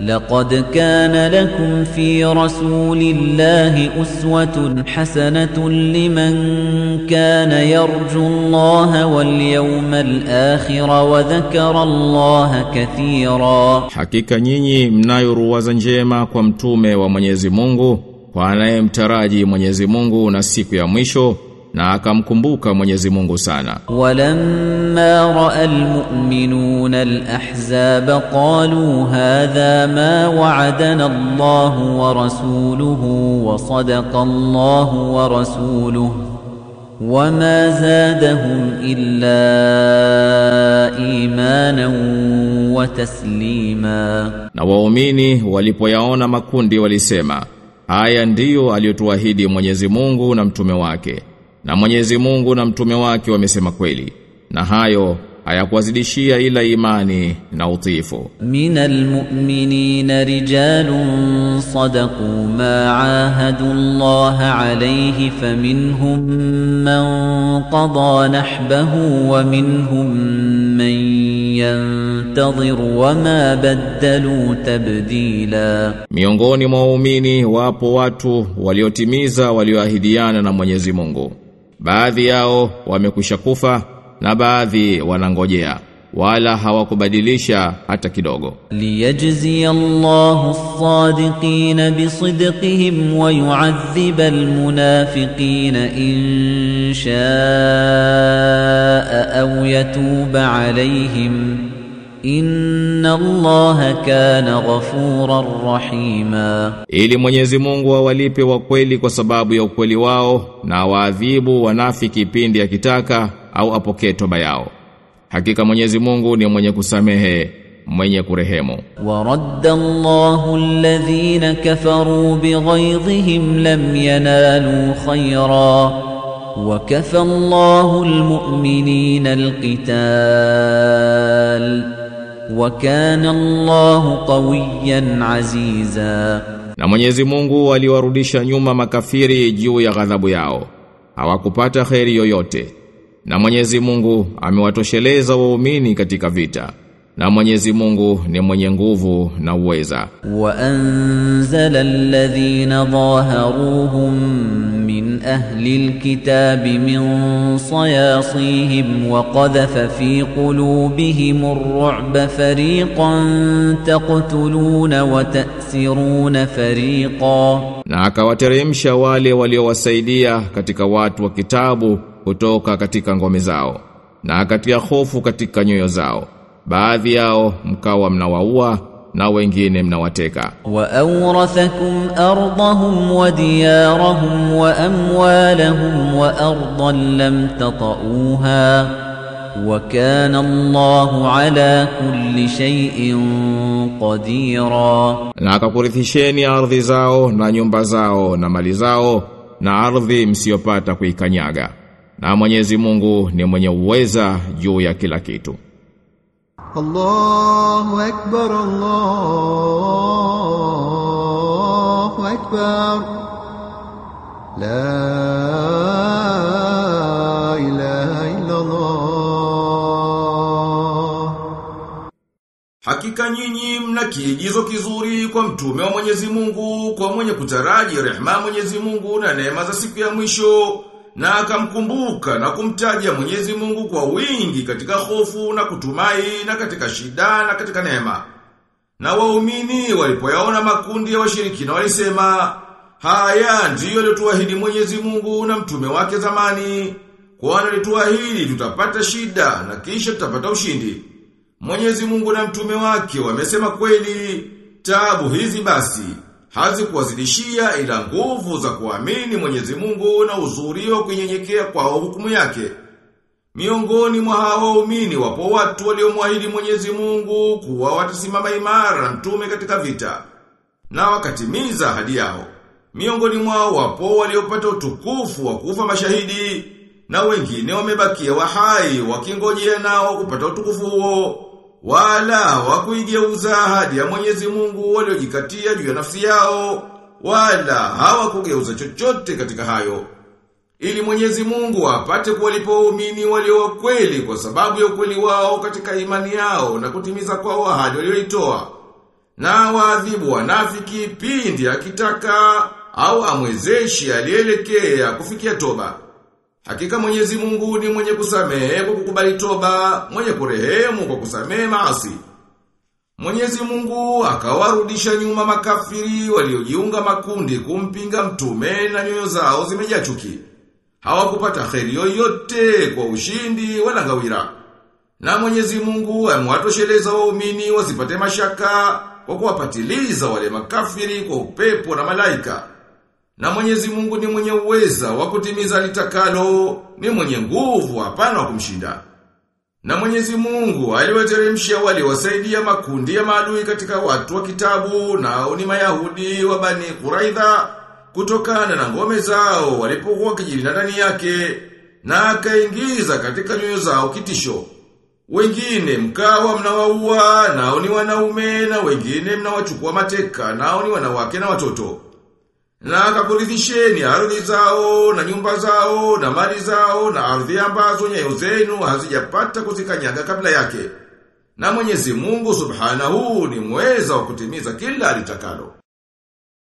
لقد كان لكم في رسول الله أسوة حسنة لمن كان يرجو الله واليوم الآخر وذكر الله كثيرا Hakika nyinyi mnayo ruwaza njema kwa mtume wa Mwenyezi Mungu kwa anayemtaraji Mwenyezi Mungu na siku ya mwisho na akamkumbuka Mwenyezi Mungu sana. Walamma ra'a almu'minuna alahzab qalu hadha ma wa'adana Allah wa rasuluhu wa sadaqa Allah wa rasuluhu wa ma zadahum illa imanan wa taslima. Na waumini walipoyaona makundi walisema, haya ndiyo aliyotuahidi Mwenyezi Mungu na mtume wake na Mwenyezi Mungu na mtume wake wamesema kweli na hayo hayakuwazidishia ila imani na utiifu. Minal mu'minina rijalun sadaqu ma ahadu Allah alayhi faminhum man qada nahbahu wa minhum man yantadhir wa ma badalu tabdila. Miongoni mwa waumini wapo watu waliotimiza walioahidiana na Mwenyezi Mungu baadhi yao wamekwisha kufa na baadhi wanangojea wala hawakubadilisha hata kidogo. Liyajzi Allahu as-sadiqin bisidqihim wa yu'adhdhib al-munafiqin in shaa'a aw yatuba alayhim. إن الله كان غفورا رحيما Ili Mwenyezi Mungu awalipe wa kweli kwa sababu ya ukweli wao na waadhibu wanafiki pindi akitaka au apokee toba yao. Hakika Mwenyezi Mungu ni mwenye kusamehe, mwenye kurehemu. ورد الله الذين كفروا بغيظهم لم ينالوا خيرا وكفى الله المؤمنين القتال Wakana Allahu qawiyan aziza. Na Mwenyezi Mungu aliwarudisha nyuma makafiri juu ya ghadhabu yao. Hawakupata kheri yoyote. Na Mwenyezi Mungu amewatosheleza waumini katika vita na Mwenyezi Mungu ni mwenye nguvu na uweza. Wa anzala alladhina dhaharuhum min ahli alkitabi min sayasihim wa qadhafa fi qulubihim ar-ru'ba fariqan taqtuluna wa ta'siruna fariqan. na akawateremsha wale waliowasaidia katika watu wa kitabu kutoka katika ngome zao na akatia hofu katika nyoyo zao baadhi yao mkawa mnawaua na wengine mnawateka. Wa awrathakum ardhahum wa diyarahum wa amwalahum wa ardan lam tatauha wa kana Allahu ala kulli shay'in qadira. Na akakurithisheni ardhi zao na nyumba zao na mali zao na ardhi msiyopata kuikanyaga. Na Mwenyezi Mungu ni mwenye uweza juu ya kila kitu. الله أكبر الله أكبر لا إله إلا الله Hakika nyinyi mna kiigizo kizuri kwa mtume wa Mwenyezi Mungu, kwa mwenye kutaraji rehema ya Mwenyezi Mungu na neema za siku ya mwisho, na akamkumbuka na kumtaja Mwenyezi Mungu kwa wingi katika hofu na kutumai na katika shida na katika neema. Na waumini walipoyaona makundi ya washirikina walisema, haya ndiyo aliyotuahidi Mwenyezi Mungu na mtume wake zamani, kwani alituahidi tutapata shida na kisha tutapata ushindi. Mwenyezi Mungu na mtume wake wamesema kweli, tabu hizi basi hazikuwazidishia ila nguvu za kuamini Mwenyezi Mungu na uzuri wa kunyenyekea kwa hukumu yake. Miongoni mwa hao waumini wapo watu waliomwahidi Mwenyezi Mungu kuwa watasimama imara na mtume katika vita na wakatimiza ahadi yao. Miongoni mwao wapo waliopata utukufu wa kufa mashahidi na wengine wamebakia wahai wakingojea nao kupata utukufu huo. Wala hawakuigeuza ahadi ya Mwenyezi Mungu waliojikatia juu ya nafsi yao, wala hawakugeuza chochote katika hayo. Ili Mwenyezi Mungu apate kuwalipa waumini walio wa kweli kwa sababu ya ukweli wao katika imani yao na kutimiza kwao ahadi walioitoa. Na waadhibu wanafiki pindi akitaka au amwezeshi alielekea kufikia toba. Hakika Mwenyezi Mungu ni mwenye kusamehe kwa kukubali toba, mwenye kurehemu kwa kusamehe maasi. Mwenyezi Mungu akawarudisha nyuma makafiri waliojiunga makundi kumpinga mtume na nyoyo zao zimejachuki. Hawakupata kheri yoyote kwa ushindi wala ngawira. Na Mwenyezi Mungu amewatosheleza waumini wasipate mashaka kwa kuwapatiliza wale makafiri kwa upepo na malaika. Na Mwenyezi Mungu ni mwenye uweza wa kutimiza litakalo, ni mwenye nguvu hapana wa kumshinda. Na Mwenyezi Mungu aliwateremshia wale wasaidia makundi ya maadui katika watu wa kitabu na ni Mayahudi wa Bani Quraidha kutokana na ngome zao walipokuwa kijilinda ndani yake na akaingiza katika nyoyo zao kitisho. Wengine mkawa mnawaua nao ni wanaume na wengine mnawachukua mateka nao ni wanawake na watoto. Na akakuridhisheni ardhi zao na nyumba zao na mali zao na ardhi ambazo nyayo zenu hazijapata kuzikanyaga kabla yake. Na Mwenyezi Mungu Subhanahu ni mweza wa kutimiza kila alitakalo.